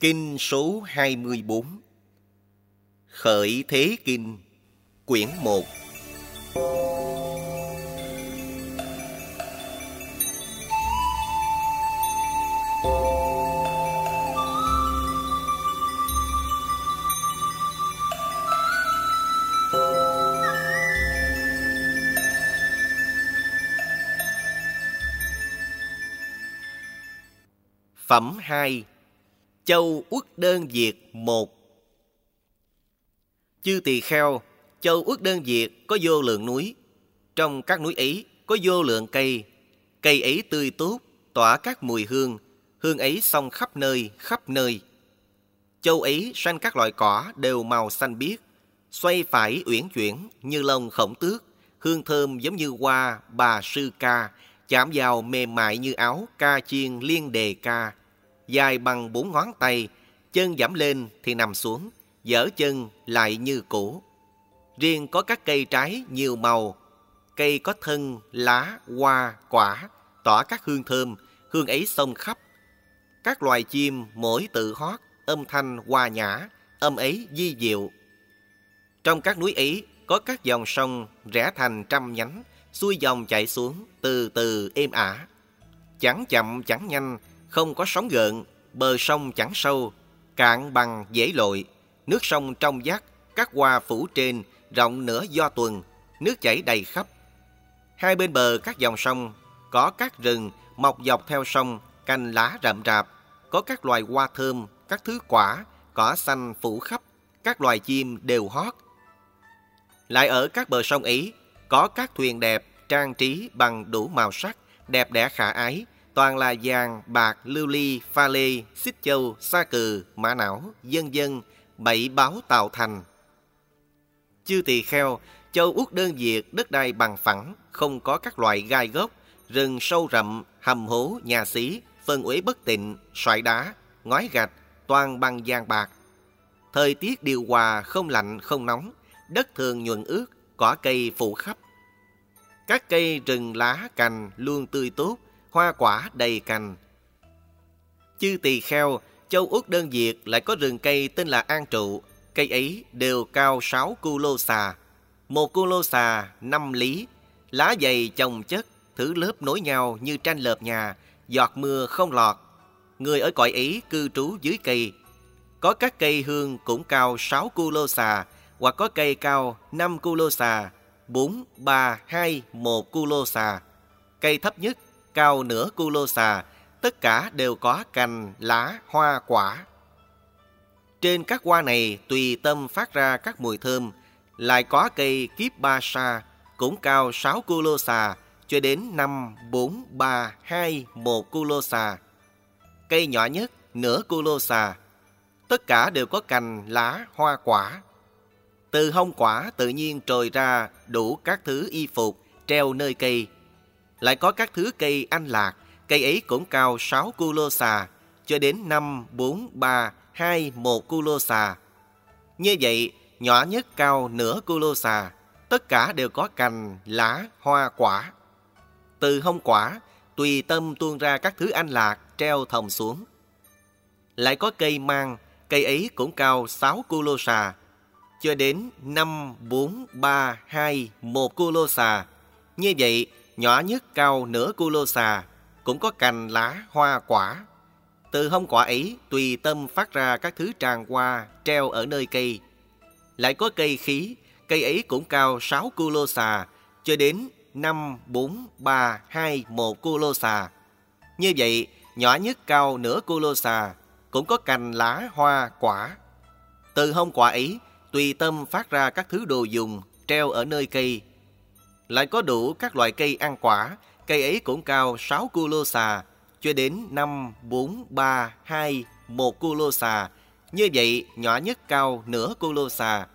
Kinh số 24 Khởi Thế Kinh Quyển 1 Phẩm 2 Châu Uất Đơn Diệt 1 Chư tỳ kheo, châu Uất Đơn Diệt có vô lượng núi. Trong các núi ấy có vô lượng cây. Cây ấy tươi tốt, tỏa các mùi hương. Hương ấy xông khắp nơi, khắp nơi. Châu ấy sanh các loại cỏ đều màu xanh biếc. Xoay phải uyển chuyển như lông khổng tước. Hương thơm giống như hoa bà sư ca. Chạm vào mềm mại như áo ca chiên liên đề ca dài bằng bốn ngón tay, chân giảm lên thì nằm xuống, dở chân lại như cũ. Riêng có các cây trái nhiều màu, cây có thân, lá, hoa, quả, tỏa các hương thơm, hương ấy xông khắp. Các loài chim mỗi tự hót, âm thanh hòa nhã, âm ấy di diệu. Trong các núi ấy có các dòng sông rẽ thành trăm nhánh, xuôi dòng chảy xuống, từ từ êm ả. Chẳng chậm chẳng nhanh, không có sóng gợn, bờ sông chẳng sâu, cạn bằng dễ lội, nước sông trong vắt, các hoa phủ trên, rộng nửa do tuần, nước chảy đầy khắp. Hai bên bờ các dòng sông có các rừng mọc dọc theo sông, cành lá rậm rạp, có các loài hoa thơm, các thứ quả, cỏ xanh phủ khắp, các loài chim đều hót. Lại ở các bờ sông ấy, có các thuyền đẹp trang trí bằng đủ màu sắc, đẹp đẽ khả ái, toàn là vàng, bạc, lưu ly, pha lê, xích châu, sa cừ, mã não, dân dân, bảy báo tạo thành. Chư tỳ kheo, châu út đơn diệt, đất đai bằng phẳng, không có các loại gai gốc, rừng sâu rậm, hầm hố, nhà xí, phân uế bất tịnh, xoài đá, ngói gạch, toàn bằng vàng bạc. Thời tiết điều hòa, không lạnh, không nóng, đất thường nhuận ướt, cỏ cây phủ khắp. Các cây rừng lá cành luôn tươi tốt, hoa quả đầy cành. Chư tỳ kheo, châu Úc đơn diệt lại có rừng cây tên là An Trụ. Cây ấy đều cao 6 cu lô xà. Một cu lô xà 5 lý, lá dày chồng chất, thứ lớp nối nhau như tranh lợp nhà, giọt mưa không lọt. Người ở cõi ấy cư trú dưới cây. Có các cây hương cũng cao 6 cu lô xà, hoặc có cây cao 5 cu lô xà, 4, 3, 2, 1 cu lô xà. Cây thấp nhất cao nửa cu lô xà, tất cả đều có cành, lá, hoa, quả. Trên các hoa này tùy tâm phát ra các mùi thơm, lại có cây kiếp ba sa, cũng cao 6 cu lô xà, cho đến 5, 4, 3, 2, 1 cu lô xà. Cây nhỏ nhất, nửa cu lô xà. Tất cả đều có cành, lá, hoa, quả. Từ hông quả tự nhiên trồi ra đủ các thứ y phục treo nơi cây, lại có các thứ cây anh lạc, cây ấy cũng cao 6 cu lô xà, cho đến 5, 4, 3, 2, 1 cu lô xà. Như vậy, nhỏ nhất cao nửa cu lô xà, tất cả đều có cành, lá, hoa, quả. Từ hông quả, tùy tâm tuôn ra các thứ anh lạc treo thòng xuống. Lại có cây mang, cây ấy cũng cao 6 cu lô xà, cho đến 5, 4, 3, 2, 1 cu lô xà. Như vậy, nhỏ nhất cao nửa cu lô xà, cũng có cành lá, hoa, quả. Từ hông quả ấy, tùy tâm phát ra các thứ tràn hoa, treo ở nơi cây. Lại có cây khí, cây ấy cũng cao 6 cu lô xà, cho đến 5, 4, 3, 2, 1 cu lô xà. Như vậy, nhỏ nhất cao nửa cu lô xà, cũng có cành lá, hoa, quả. Từ hông quả ấy, tùy tâm phát ra các thứ đồ dùng, treo ở nơi cây, lại có đủ các loại cây ăn quả, cây ấy cũng cao 6 cu lô xà, cho đến 5, 4, 3, 2, 1 cu lô xà. Như vậy, nhỏ nhất cao nửa cu lô xà.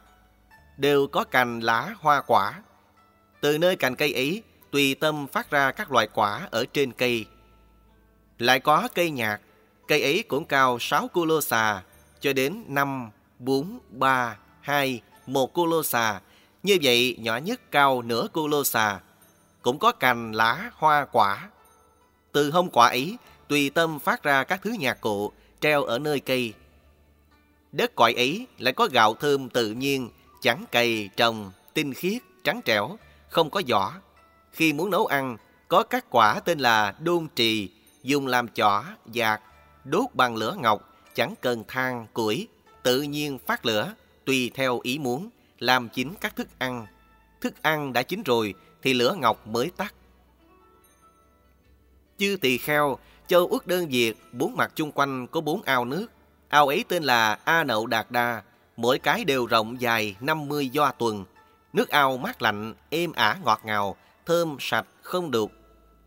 Đều có cành lá hoa quả. Từ nơi cành cây ấy, tùy tâm phát ra các loại quả ở trên cây. Lại có cây nhạc, cây ấy cũng cao 6 cu lô xà, cho đến 5, 4, 3, 2, 1 cu lô xà. Như vậy nhỏ nhất cao nửa cu lô xà, cũng có cành lá hoa quả. Từ hông quả ấy, tùy tâm phát ra các thứ nhạc cụ treo ở nơi cây. Đất cõi ấy lại có gạo thơm tự nhiên, chẳng cày, trồng, tinh khiết, trắng trẻo, không có vỏ. Khi muốn nấu ăn, có các quả tên là đôn trì, dùng làm chỏ, dạt, đốt bằng lửa ngọc, chẳng cần than, củi, tự nhiên phát lửa, tùy theo ý muốn, làm chín các thức ăn. Thức ăn đã chín rồi thì lửa ngọc mới tắt. Chư tỳ kheo, châu Ước Đơn Diệt, bốn mặt chung quanh có bốn ao nước. Ao ấy tên là A Nậu Đạt Đa, mỗi cái đều rộng dài 50 do tuần. Nước ao mát lạnh, êm ả ngọt ngào, thơm sạch, không đục.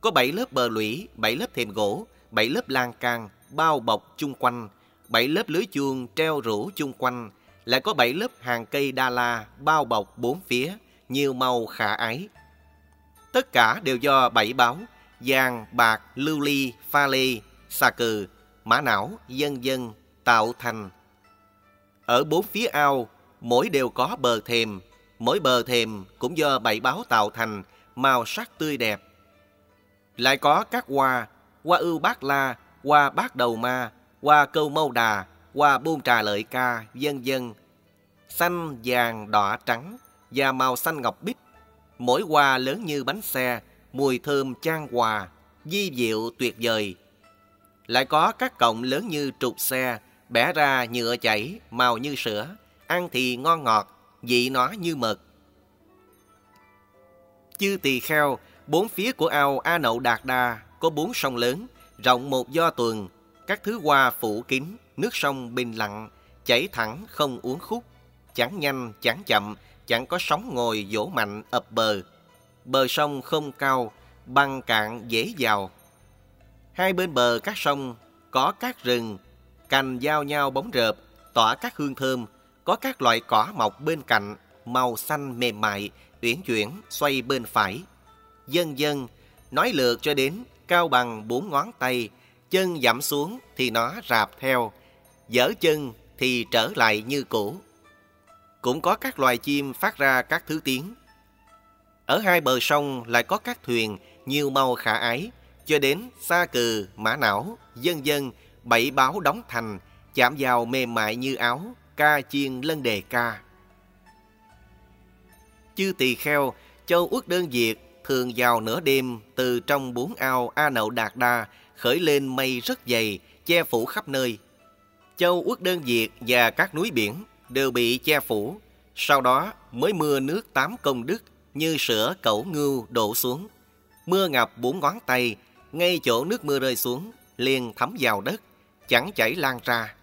Có bảy lớp bờ lũy, bảy lớp thềm gỗ, bảy lớp lan can, bao bọc chung quanh, bảy lớp lưới chuông treo rủ chung quanh, lại có bảy lớp hàng cây đa la bao bọc bốn phía, nhiều màu khả ái. Tất cả đều do bảy báo, vàng, bạc, lưu ly, pha lê, xà cừ, mã não, dân dân, tạo thành. Ở bốn phía ao, mỗi đều có bờ thềm, mỗi bờ thềm cũng do bảy báo tạo thành, màu sắc tươi đẹp. Lại có các hoa, hoa ưu bát la, hoa bát đầu ma, hoa câu mâu đà, hoa buôn trà lợi ca, dân dân. Xanh, vàng, đỏ, trắng và màu xanh ngọc bích. Mỗi hoa lớn như bánh xe, mùi thơm chan hòa, di diệu tuyệt vời. Lại có các cọng lớn như trục xe, bẻ ra nhựa chảy, màu như sữa, ăn thì ngon ngọt, vị nó như mật. Chư tỳ kheo, bốn phía của ao A Nậu Đạt Đa có bốn sông lớn, rộng một do tuần, các thứ hoa phủ kín, nước sông bình lặng, chảy thẳng không uốn khúc, chẳng nhanh chẳng chậm, chẳng có sóng ngồi vỗ mạnh ập bờ. Bờ sông không cao, băng cạn dễ vào. Hai bên bờ các sông có các rừng, cành giao nhau bóng rợp, tỏa các hương thơm, có các loại cỏ mọc bên cạnh, màu xanh mềm mại, uyển chuyển xoay bên phải. Dân dân, nói lượt cho đến cao bằng bốn ngón tay, chân giảm xuống thì nó rạp theo, dở chân thì trở lại như cũ. Cũng có các loài chim phát ra các thứ tiếng. Ở hai bờ sông lại có các thuyền nhiều màu khả ái, cho đến xa cừ, mã não, dân dân, bảy báo đóng thành, chạm vào mềm mại như áo, ca chiên lân đề ca. Chư tỳ kheo, châu uất đơn diệt, thường vào nửa đêm từ trong bốn ao A Nậu Đạt Đa khởi lên mây rất dày, che phủ khắp nơi. Châu Uất Đơn Diệt và các núi biển đều bị che phủ, sau đó mới mưa nước tám công đức như sữa cẩu ngưu đổ xuống. Mưa ngập bốn ngón tay, ngay chỗ nước mưa rơi xuống, liền thấm vào đất, chẳng chảy lan ra.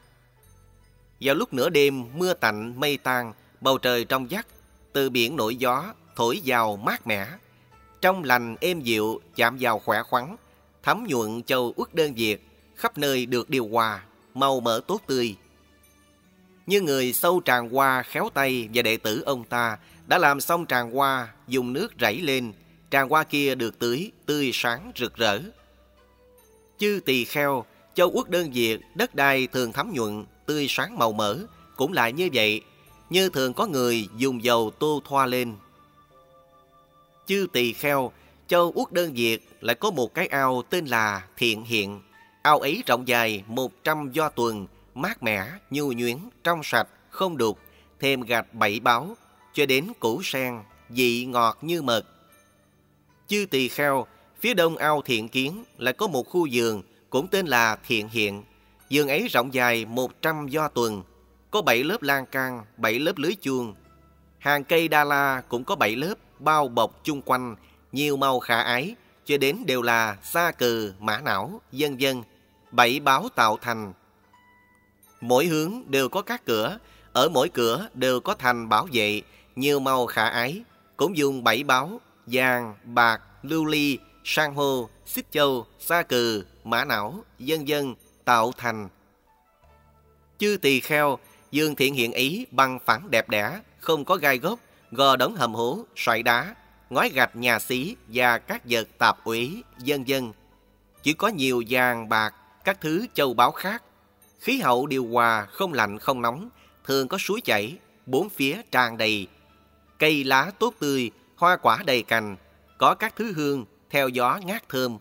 Vào lúc nửa đêm, mưa tạnh, mây tan, bầu trời trong vắt, từ biển nổi gió, thổi vào mát mẻ. Trong lành êm dịu, chạm vào khỏe khoắn, thấm nhuận châu uất đơn diệt, khắp nơi được điều hòa, màu mỡ tốt tươi. Như người sâu tràng hoa khéo tay và đệ tử ông ta đã làm xong tràng hoa, dùng nước rảy lên, tràng hoa kia được tưới, tươi sáng rực rỡ. Chư tỳ kheo, châu uất đơn diệt, đất đai thường thấm nhuận, tươi sáng màu mỡ, cũng lại như vậy, như thường có người dùng dầu tô thoa lên. Chư tỳ kheo, châu uất đơn việt lại có một cái ao tên là Thiện Hiện. Ao ấy rộng dài một trăm do tuần, mát mẻ, nhu nhuyễn, trong sạch, không đục, thêm gạch bảy báo, cho đến củ sen, vị ngọt như mật. Chư tỳ kheo, phía đông ao thiện kiến lại có một khu vườn cũng tên là thiện hiện. Vườn ấy rộng dài một trăm do tuần, có bảy lớp lan can, bảy lớp lưới chuông. Hàng cây đa la cũng có bảy lớp bao bọc chung quanh, nhiều màu khả ái, cho đến đều là sa cừ, mã não, dân dân, bảy báo tạo thành. Mỗi hướng đều có các cửa, ở mỗi cửa đều có thành bảo vệ, nhiều màu khả ái, cũng dùng bảy báo, vàng, bạc, lưu ly, sang hô, xích châu, sa cừ, mã não, dân dân, tạo thành. Chư tỳ kheo, dương thiện hiện ý bằng phẳng đẹp đẽ, không có gai gốc, gò đống hầm hố, xoại đá, ngói gạch nhà xí và các vật tạp ủy, dân dân. Chỉ có nhiều vàng bạc, các thứ châu báu khác. Khí hậu điều hòa, không lạnh không nóng, thường có suối chảy, bốn phía tràn đầy. Cây lá tốt tươi, hoa quả đầy cành, có các thứ hương, theo gió ngát thơm.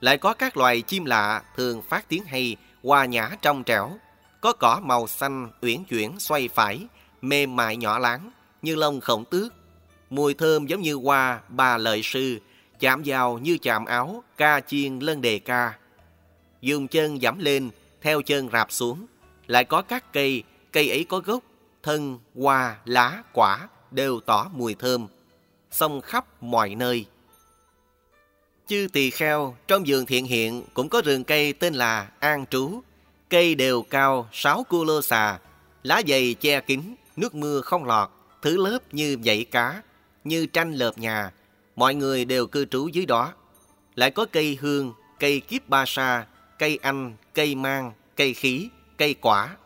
Lại có các loài chim lạ thường phát tiếng hay, hoa nhã trong trẻo. có cỏ màu xanh uyển chuyển xoay phải, mềm mại nhỏ láng như lông khổng tước. Mùi thơm giống như hoa bà lợi sư, chạm vào như chạm áo, ca chiên lân đề ca. Dùng chân dẫm lên, theo chân rạp xuống. Lại có các cây, cây ấy có gốc, thân, hoa, lá, quả đều tỏ mùi thơm. Xông khắp mọi nơi. Chư tỳ kheo trong vườn thiện hiện cũng có rừng cây tên là An Trú. Cây đều cao sáu cu lô xà, lá dày che kín, nước mưa không lọt, thứ lớp như dãy cá, như tranh lợp nhà. Mọi người đều cư trú dưới đó. Lại có cây hương, cây kiếp ba sa, cây anh, cây mang, cây khí, cây quả.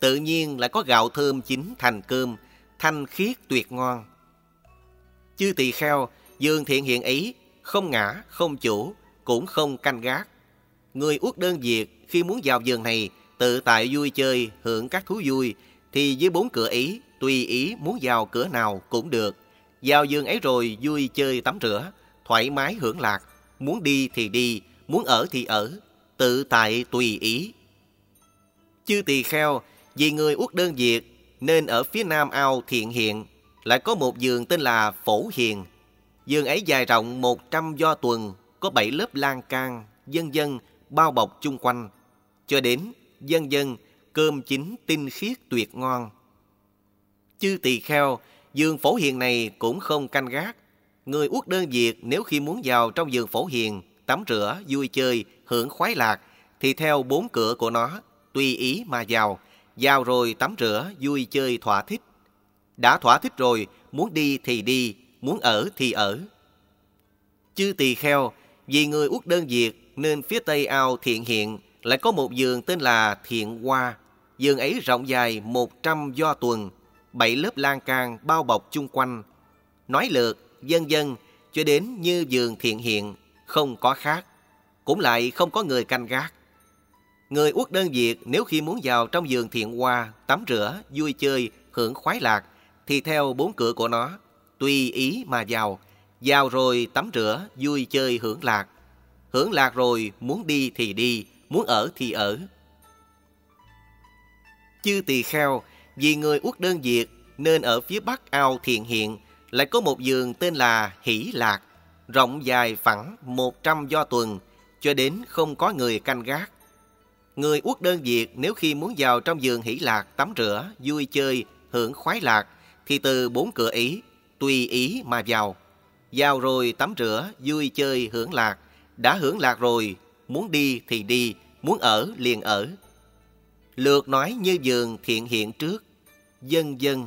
Tự nhiên lại có gạo thơm chín thành cơm, thanh khiết tuyệt ngon. Chư tỳ kheo, dương thiện hiện ý không ngã, không chủ, cũng không canh gác. Người uất đơn diệt khi muốn vào vườn này, tự tại vui chơi, hưởng các thú vui, thì dưới bốn cửa ý, tùy ý muốn vào cửa nào cũng được. Vào giường ấy rồi vui chơi tắm rửa, thoải mái hưởng lạc, muốn đi thì đi, muốn ở thì ở, tự tại tùy ý. Chư tỳ kheo, vì người uất đơn diệt, nên ở phía nam ao thiện hiện, lại có một giường tên là Phổ Hiền. Giường ấy dài rộng 100 do tuần, có bảy lớp lan can, dân dân, bao bọc chung quanh. Cho đến dân dân, cơm chín tinh khiết tuyệt ngon. Chư tỳ kheo, giường Phổ Hiền này cũng không canh gác. Người uất đơn diệt nếu khi muốn vào trong giường Phổ Hiền, tắm rửa, vui chơi, hưởng khoái lạc, thì theo bốn cửa của nó, tùy ý mà vào, vào rồi tắm rửa, vui chơi thỏa thích. Đã thỏa thích rồi, muốn đi thì đi, muốn ở thì ở. Chư tỳ kheo, vì người uất đơn diệt nên phía tây ao thiện hiện lại có một giường tên là thiện hoa. Giường ấy rộng dài 100 do tuần, bảy lớp lan can bao bọc chung quanh. Nói lượt, dân dân, cho đến như giường thiện hiện, không có khác. Cũng lại không có người canh gác. Người uất đơn diệt nếu khi muốn vào trong giường thiện hoa, tắm rửa, vui chơi, hưởng khoái lạc, thì theo bốn cửa của nó, tùy ý mà vào. Vào rồi tắm rửa, vui chơi, hưởng lạc. Hưởng lạc rồi, muốn đi thì đi, muốn ở thì ở. Chư tỳ kheo, vì người uất đơn diệt, nên ở phía bắc ao thiền hiện, lại có một giường tên là Hỷ Lạc, rộng dài phẳng một trăm do tuần, cho đến không có người canh gác. Người uất đơn diệt nếu khi muốn vào trong giường hỷ lạc tắm rửa, vui chơi, hưởng khoái lạc, thì từ bốn cửa ý, tùy ý mà vào. Vào rồi tắm rửa, vui chơi, hưởng lạc. Đã hưởng lạc rồi, muốn đi thì đi, muốn ở liền ở. Lượt nói như giường thiện hiện trước, dân dân.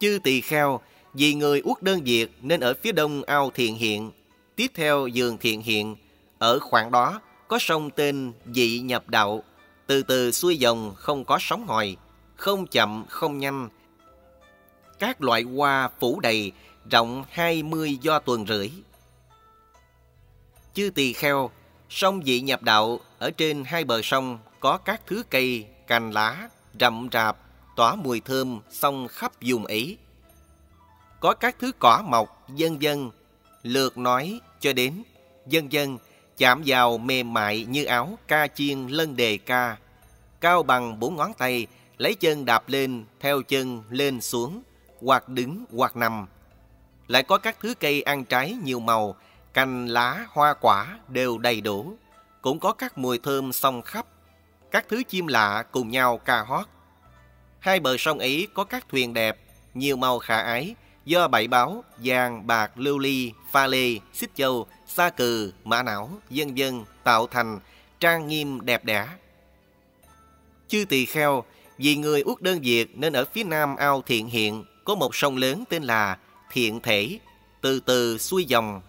Chư tỳ kheo, vì người uất đơn diệt nên ở phía đông ao thiện hiện. Tiếp theo giường thiện hiện, ở khoảng đó có sông tên dị nhập đạo, từ từ xuôi dòng không có sóng hồi, không chậm không nhanh. Các loại hoa phủ đầy, rộng 20 do tuần rưỡi. Chư tỳ kheo, sông dị nhập đạo ở trên hai bờ sông có các thứ cây, cành lá, rậm rạp, tỏa mùi thơm xong khắp vùng ấy. Có các thứ cỏ mọc, dân dân, lượt nói cho đến dân dân chạm vào mềm mại như áo ca chiên lân đề ca. Cao bằng bốn ngón tay, lấy chân đạp lên, theo chân lên xuống, hoặc đứng hoặc nằm. Lại có các thứ cây ăn trái nhiều màu, cành lá, hoa quả đều đầy đủ. Cũng có các mùi thơm song khắp. Các thứ chim lạ cùng nhau ca hót. Hai bờ sông ấy có các thuyền đẹp, nhiều màu khả ái, do bảy báo, vàng, bạc, lưu ly, pha lê, xích châu, sa cừ, mã não, dân dân tạo thành trang nghiêm đẹp đẽ. Chư tỳ kheo, vì người uất đơn việt nên ở phía nam ao thiện hiện có một sông lớn tên là Thiện Thể, từ từ xuôi dòng.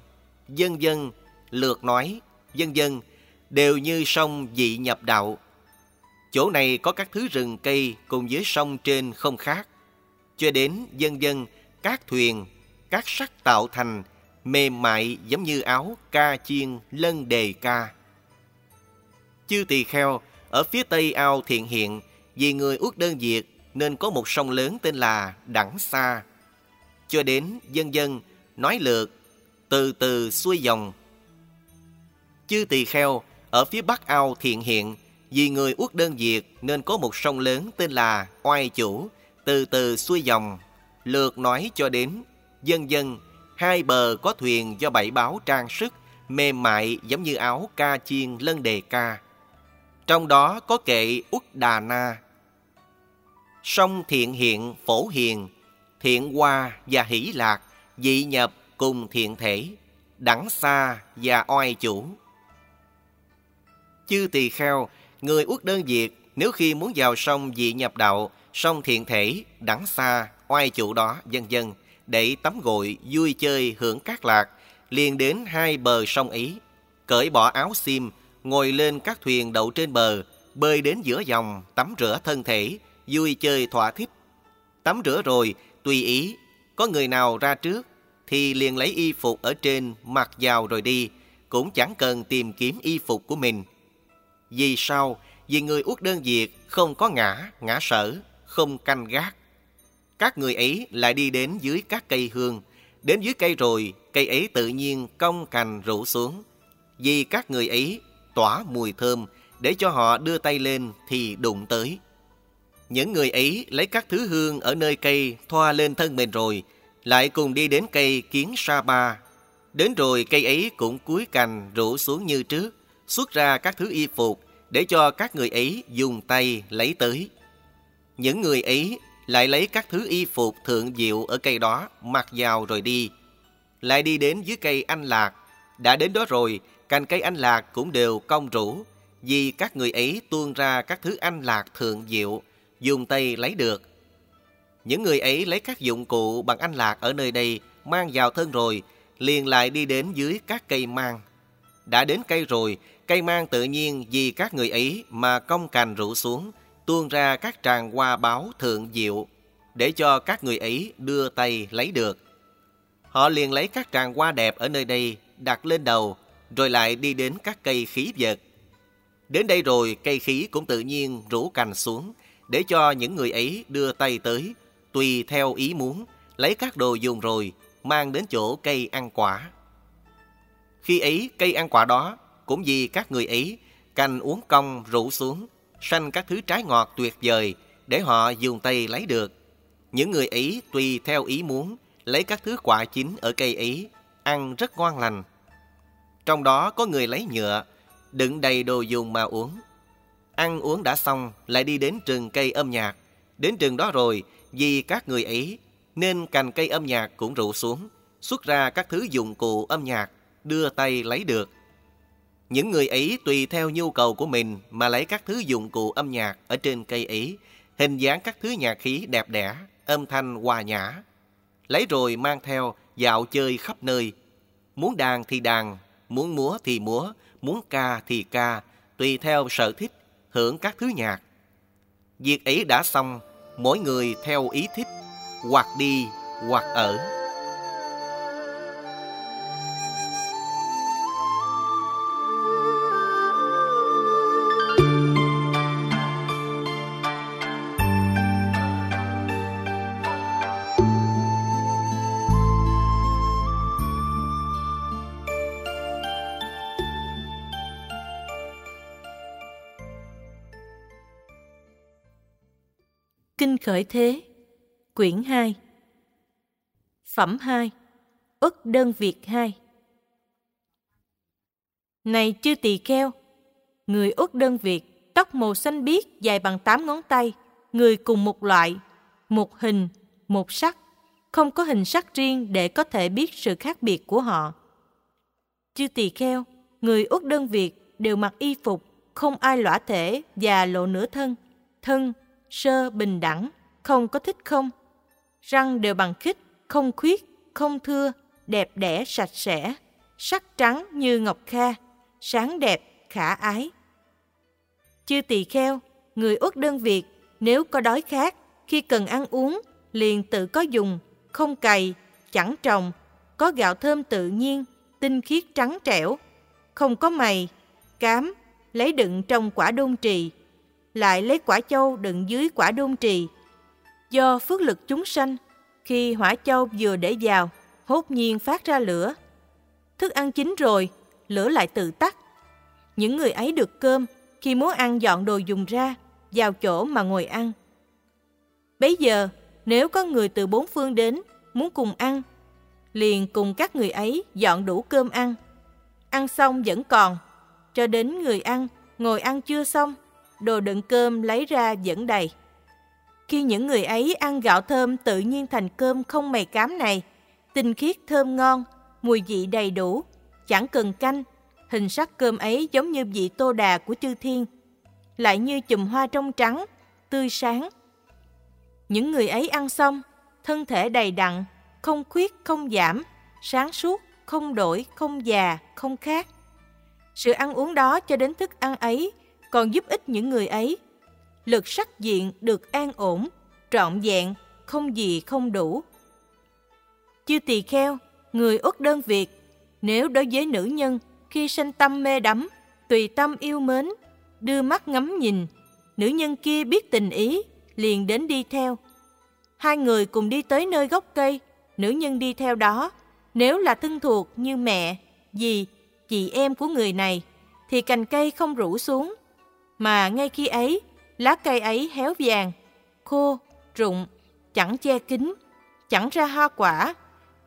Dân dân, lượt nói, dân dân, đều như sông dị nhập đạo. Chỗ này có các thứ rừng cây cùng với sông trên không khác. Cho đến dân dân, các thuyền, các sắc tạo thành, mềm mại giống như áo ca chiên lân đề ca. Chư tỳ kheo, ở phía tây ao thiện hiện, vì người uất đơn diệt nên có một sông lớn tên là Đẳng Sa. Cho đến dân dân, nói lượt, từ từ xuôi dòng. Chư tỳ kheo, ở phía bắc ao thiện hiện, vì người Uất đơn diệt nên có một sông lớn tên là Oai Chủ, từ từ xuôi dòng, lượt nói cho đến dân dân, hai bờ có thuyền do bảy báo trang sức, mềm mại giống như áo ca chiên lân đề ca. Trong đó có kệ Uất Đà Na. Sông Thiện Hiện, Phổ Hiền, Thiện Hoa và Hỷ Lạc, dị nhập cùng thiện thể, đẳng xa và oai chủ. Chư tỳ kheo, người uất đơn diệt, nếu khi muốn vào sông dị nhập đạo, sông thiện thể, đẳng xa, oai chủ đó, vân dân để tắm gội, vui chơi, hưởng cát lạc, liền đến hai bờ sông ấy, cởi bỏ áo xiêm, ngồi lên các thuyền đậu trên bờ, bơi đến giữa dòng, tắm rửa thân thể, vui chơi thỏa thích. Tắm rửa rồi, tùy ý, có người nào ra trước, thì liền lấy y phục ở trên mặc vào rồi đi, cũng chẳng cần tìm kiếm y phục của mình. Vì sao? Vì người uất đơn diệt không có ngã, ngã sở, không canh gác. Các người ấy lại đi đến dưới các cây hương. Đến dưới cây rồi, cây ấy tự nhiên cong cành rủ xuống. Vì các người ấy tỏa mùi thơm, để cho họ đưa tay lên thì đụng tới. Những người ấy lấy các thứ hương ở nơi cây thoa lên thân mình rồi, lại cùng đi đến cây kiến sa ba. Đến rồi cây ấy cũng cúi cành rủ xuống như trước, xuất ra các thứ y phục để cho các người ấy dùng tay lấy tới. Những người ấy lại lấy các thứ y phục thượng diệu ở cây đó mặc vào rồi đi. Lại đi đến dưới cây anh lạc. Đã đến đó rồi, cành cây anh lạc cũng đều cong rũ, vì các người ấy tuôn ra các thứ anh lạc thượng diệu, dùng tay lấy được. Những người ấy lấy các dụng cụ bằng anh lạc ở nơi đây mang vào thân rồi, liền lại đi đến dưới các cây mang. Đã đến cây rồi, cây mang tự nhiên vì các người ấy mà cong cành rủ xuống, tuôn ra các tràng hoa báo thượng diệu, để cho các người ấy đưa tay lấy được. Họ liền lấy các tràng hoa đẹp ở nơi đây đặt lên đầu, rồi lại đi đến các cây khí vật. Đến đây rồi cây khí cũng tự nhiên rủ cành xuống, để cho những người ấy đưa tay tới, tùy theo ý muốn, lấy các đồ dùng rồi, mang đến chỗ cây ăn quả. Khi ấy cây ăn quả đó, cũng vì các người ấy, cành uống cong rủ xuống, sanh các thứ trái ngọt tuyệt vời, để họ dùng tay lấy được. Những người ấy tùy theo ý muốn, lấy các thứ quả chín ở cây ấy, ăn rất ngon lành. Trong đó có người lấy nhựa, đựng đầy đồ dùng mà uống. Ăn uống đã xong, lại đi đến rừng cây âm nhạc. Đến rừng đó rồi, vì các người ấy, nên cành cây âm nhạc cũng rụ xuống, xuất ra các thứ dụng cụ âm nhạc, đưa tay lấy được. Những người ấy tùy theo nhu cầu của mình mà lấy các thứ dụng cụ âm nhạc ở trên cây ấy, hình dáng các thứ nhạc khí đẹp đẽ, âm thanh hòa nhã. Lấy rồi mang theo dạo chơi khắp nơi. Muốn đàn thì đàn, muốn múa thì múa, muốn ca thì ca, tùy theo sở thích, hưởng các thứ nhạc. Việc ấy đã xong, mỗi người theo ý thích, hoặc đi, hoặc ở. Khởi Thế? Quyển 2 Phẩm 2 Ức đơn Việt 2 Này chư tỳ kheo, người ước đơn Việt, tóc màu xanh biếc dài bằng 8 ngón tay, người cùng một loại, một hình, một sắc, không có hình sắc riêng để có thể biết sự khác biệt của họ. Chư tỳ kheo, người ước đơn Việt đều mặc y phục, không ai lõa thể và lộ nửa thân, thân sơ bình đẳng, không có thích không. Răng đều bằng khích, không khuyết, không thưa, đẹp đẽ sạch sẽ, sắc trắng như ngọc kha, sáng đẹp, khả ái. Chư tỳ kheo, người uất đơn Việt, nếu có đói khát, khi cần ăn uống, liền tự có dùng, không cày, chẳng trồng, có gạo thơm tự nhiên, tinh khiết trắng trẻo, không có mày, cám, lấy đựng trong quả đôn trì, lại lấy quả châu đựng dưới quả đôn trì. Do phước lực chúng sanh, khi hỏa châu vừa để vào, hốt nhiên phát ra lửa. Thức ăn chín rồi, lửa lại tự tắt. Những người ấy được cơm, khi muốn ăn dọn đồ dùng ra, vào chỗ mà ngồi ăn. Bấy giờ, nếu có người từ bốn phương đến, muốn cùng ăn, liền cùng các người ấy dọn đủ cơm ăn. Ăn xong vẫn còn, cho đến người ăn, ngồi ăn chưa xong, đồ đựng cơm lấy ra vẫn đầy. Khi những người ấy ăn gạo thơm tự nhiên thành cơm không mày cám này, tinh khiết thơm ngon, mùi vị đầy đủ, chẳng cần canh, hình sắc cơm ấy giống như vị tô đà của chư thiên, lại như chùm hoa trong trắng, tươi sáng. Những người ấy ăn xong, thân thể đầy đặn, không khuyết không giảm, sáng suốt, không đổi, không già, không khác. Sự ăn uống đó cho đến thức ăn ấy còn giúp ích những người ấy. Lực sắc diện được an ổn, trọn vẹn, không gì không đủ. Chư tỳ kheo, người uất đơn việc, nếu đối với nữ nhân khi sanh tâm mê đắm, tùy tâm yêu mến, đưa mắt ngắm nhìn, nữ nhân kia biết tình ý, liền đến đi theo. Hai người cùng đi tới nơi gốc cây, nữ nhân đi theo đó. Nếu là thân thuộc như mẹ, dì, chị em của người này, thì cành cây không rủ xuống. Mà ngay khi ấy, lá cây ấy héo vàng, khô, rụng, chẳng che kín, chẳng ra hoa quả,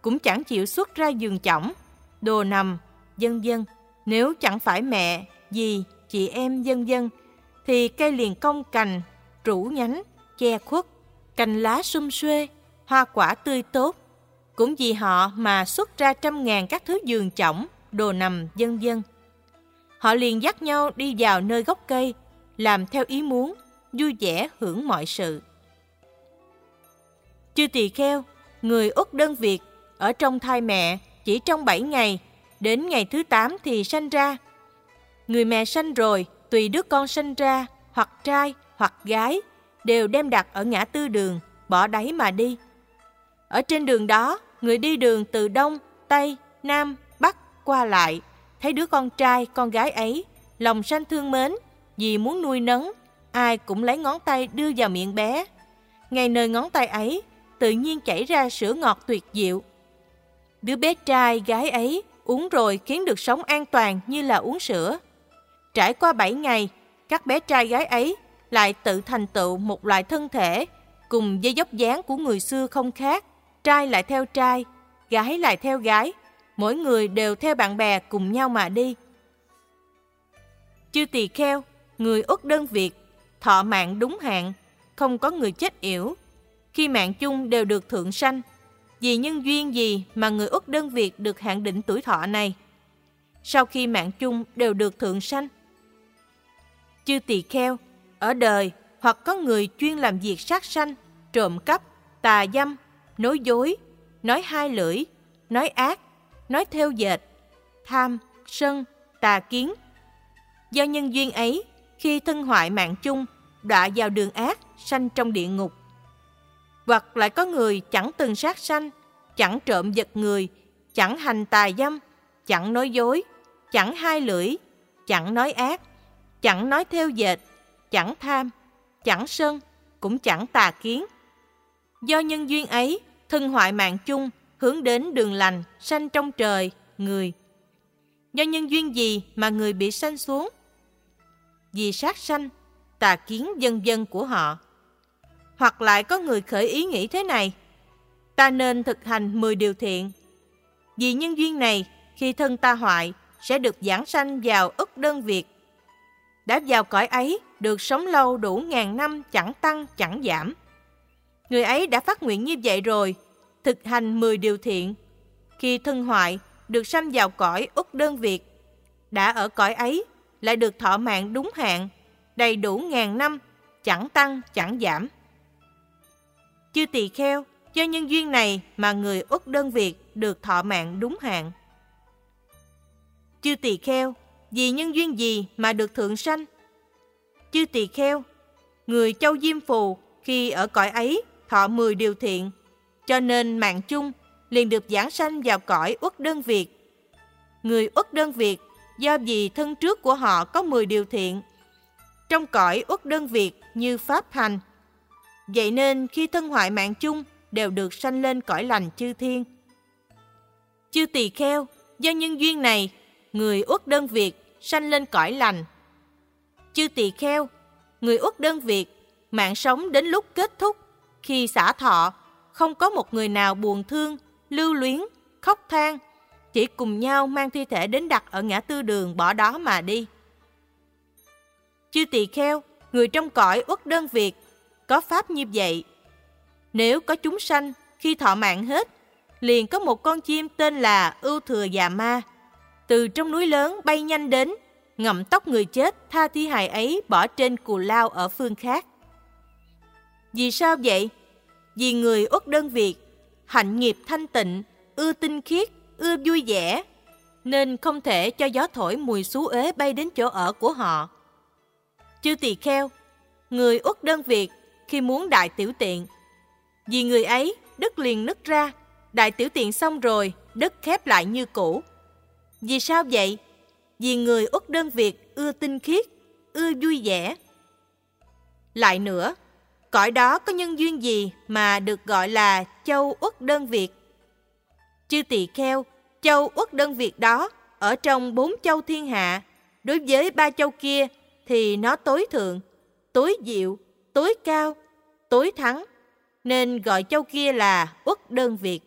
cũng chẳng chịu xuất ra giường chỏng, đồ nằm, dân dân. Nếu chẳng phải mẹ, dì, chị em dân dân, thì cây liền cong cành, rủ nhánh, che khuất, cành lá sum xuê, hoa quả tươi tốt. Cũng vì họ mà xuất ra trăm ngàn các thứ giường chỏng, đồ nằm dân dân. Họ liền dắt nhau đi vào nơi gốc cây, làm theo ý muốn, vui vẻ hưởng mọi sự. Chư tỳ kheo, người Úc đơn việt ở trong thai mẹ chỉ trong 7 ngày, đến ngày thứ 8 thì sanh ra. Người mẹ sanh rồi, tùy đứa con sanh ra, hoặc trai, hoặc gái, đều đem đặt ở ngã tư đường, bỏ đáy mà đi. Ở trên đường đó, người đi đường từ đông, tây, nam, bắc qua lại, thấy đứa con trai, con gái ấy, lòng sanh thương mến, vì muốn nuôi nấng, ai cũng lấy ngón tay đưa vào miệng bé. Ngay nơi ngón tay ấy, tự nhiên chảy ra sữa ngọt tuyệt diệu. Đứa bé trai, gái ấy uống rồi khiến được sống an toàn như là uống sữa. Trải qua 7 ngày, các bé trai gái ấy lại tự thành tựu một loại thân thể cùng với dốc dáng của người xưa không khác. Trai lại theo trai, gái lại theo gái, mỗi người đều theo bạn bè cùng nhau mà đi. Chư tỳ kheo, người Úc đơn việt thọ mạng đúng hạn, không có người chết yểu. Khi mạng chung đều được thượng sanh, vì nhân duyên gì mà người Úc đơn việc được hạn định tuổi thọ này? Sau khi mạng chung đều được thượng sanh, chư tỳ kheo, ở đời hoặc có người chuyên làm việc sát sanh, trộm cắp, tà dâm, nói dối, nói hai lưỡi, nói ác, nói theo dệt, tham, sân, tà kiến. Do nhân duyên ấy, khi thân hoại mạng chung, đọa vào đường ác, sanh trong địa ngục. Hoặc lại có người chẳng từng sát sanh, chẳng trộm giật người, chẳng hành tà dâm, chẳng nói dối, chẳng hai lưỡi, chẳng nói ác, chẳng nói theo dệt, chẳng tham, chẳng sân, cũng chẳng tà kiến. Do nhân duyên ấy, thân hoại mạng chung, hướng đến đường lành, sanh trong trời, người. Do nhân duyên gì mà người bị sanh xuống? Vì sát sanh, tà kiến dân dân của họ. Hoặc lại có người khởi ý nghĩ thế này, ta nên thực hành 10 điều thiện. Vì nhân duyên này, khi thân ta hoại, sẽ được giảng sanh vào ức đơn việt. Đã vào cõi ấy, được sống lâu đủ ngàn năm chẳng tăng chẳng giảm. Người ấy đã phát nguyện như vậy rồi, thực hành 10 điều thiện. Khi thân hoại, được sanh vào cõi ức đơn việt, Đã ở cõi ấy, lại được thọ mạng đúng hạn, đầy đủ ngàn năm, chẳng tăng chẳng giảm. Chư tỳ kheo, do nhân duyên này mà người Úc đơn việt được thọ mạng đúng hạn. Chư tỳ kheo, vì nhân duyên gì mà được thượng sanh? Chư tỳ kheo, người châu Diêm Phù khi ở cõi ấy thọ 10 điều thiện, cho nên mạng chung liền được giảng sanh vào cõi uất đơn việt. Người uất đơn việt do vì thân trước của họ có 10 điều thiện, trong cõi uất đơn việt như pháp hành. Vậy nên khi thân hoại mạng chung đều được sanh lên cõi lành chư thiên. Chư tỳ kheo, do nhân duyên này, người uất đơn việt sanh lên cõi lành. Chư tỳ kheo, người Uất đơn Việt, mạng sống đến lúc kết thúc, khi xả thọ, không có một người nào buồn thương, lưu luyến, khóc than, chỉ cùng nhau mang thi thể đến đặt ở ngã tư đường bỏ đó mà đi. Chư tỳ kheo, người trong cõi Uất đơn Việt, có pháp như vậy. Nếu có chúng sanh, khi thọ mạng hết, liền có một con chim tên là ưu thừa già ma, từ trong núi lớn bay nhanh đến, ngậm tóc người chết tha thi hài ấy bỏ trên cù lao ở phương khác. Vì sao vậy? Vì người uất đơn Việt, hạnh nghiệp thanh tịnh, ưa tinh khiết, ưa vui vẻ, nên không thể cho gió thổi mùi xú ế bay đến chỗ ở của họ. Chư tỳ kheo, người uất đơn Việt khi muốn đại tiểu tiện. Vì người ấy, đất liền nứt ra, đại tiểu tiện xong rồi, đất khép lại như cũ. Vì sao vậy? Vì người uất đơn Việt ưa tinh khiết, ưa vui vẻ. Lại nữa, cõi đó có nhân duyên gì mà được gọi là châu uất đơn Việt? Chư tỳ kheo, châu uất đơn Việt đó ở trong bốn châu thiên hạ, đối với ba châu kia thì nó tối thượng, tối diệu, tối cao, tối thắng, nên gọi châu kia là uất đơn Việt.